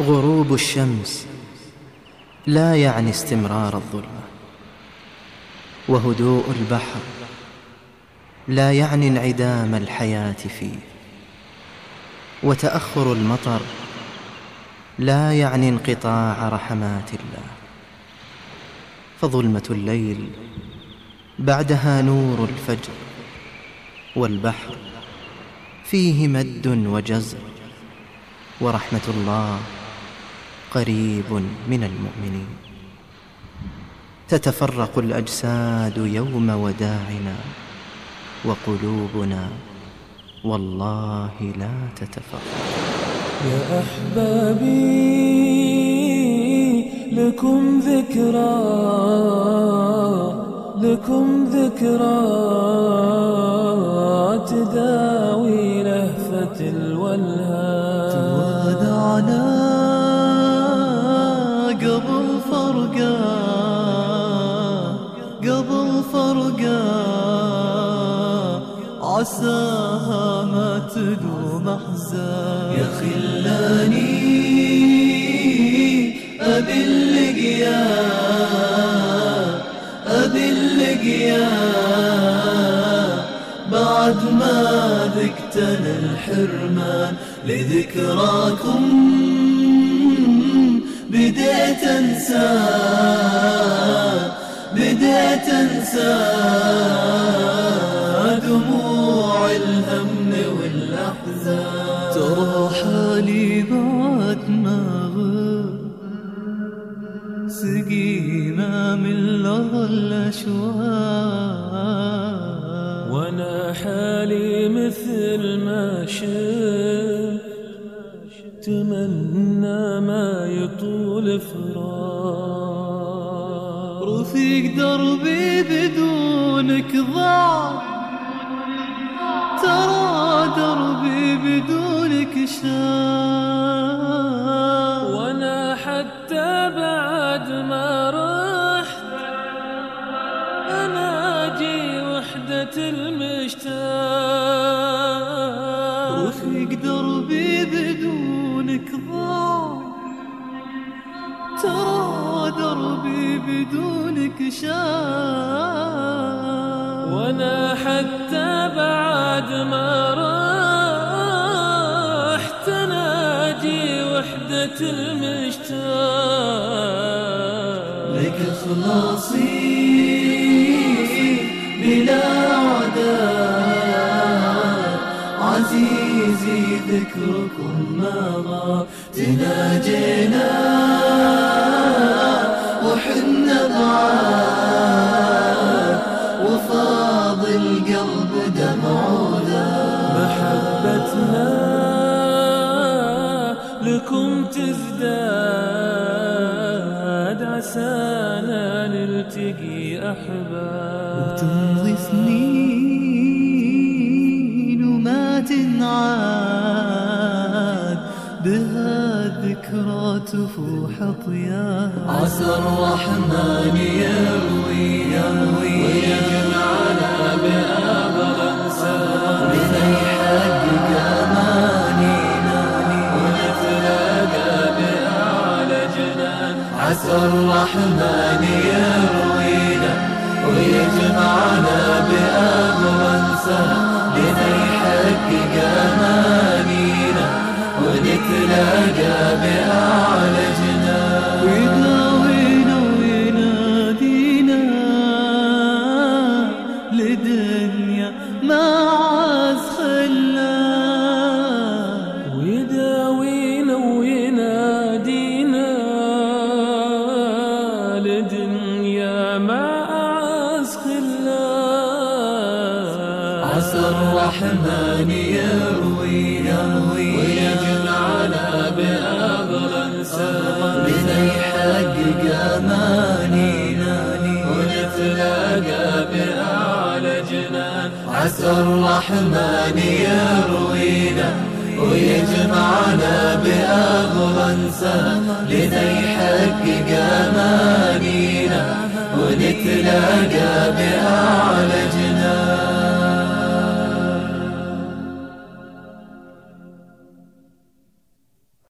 غروب الشمس لا يعني استمرار الظلمة وهدوء البحر لا يعني انعدام الحياة فيه وتأخر المطر لا يعني انقطاع رحمات الله. فظلمة الليل بعدها نور الفجر والبحر فيه مد وجزر ورحمة الله قريب من المؤمنين. تتفرق الأجساد يوم وداعنا وقلوبنا والله لا تتفرق. يا أحبابي لكم ذكرى لكم ذكرى تداوي لهفة الولهان تودعنا عساها ما تدوم أحزان يا خلاني أبي اللقيا أبي اللقيا بعد ما ذقتنا الحرمان. لذكراكم بديت أنسى بديت أنسى. ترى حالي بعد ما سقينا من لظى الاشواق وأنا حالي مثل ما شفت تمنى ما يطول فراق. رفيق دربي بدونك ضاع دربي بدونك شاع وأنا حتى بعد ما رحت اناجي وحدة المشتاق. رفيق دربي بدونك ضاع ترى دربي بدونك شاع وأنا حتى بعد ما وحدة المشتاق لك خلاصي بلا عداء عزيزي ذكركم ما غاب تناجينا وحنا بعاد وفاض القلب دمعونا لكم تزداد عسانا نلتقي أحباب. وتمضي سنين وما تنعاد بها الذكرى تفوح طياب. عسى الرحمن يروي عسى الرحمن يروينا ويجمعنا بأمر عسى الرحمن يروي يروي ويجمعنا بأغلى سلام لنيحقق أمانينا ونتلاقى بأعلى جنان. عسى الرحمن يروينا ويجمعنا بأغضى سهم لنيحقق أمانينا ونتلاقى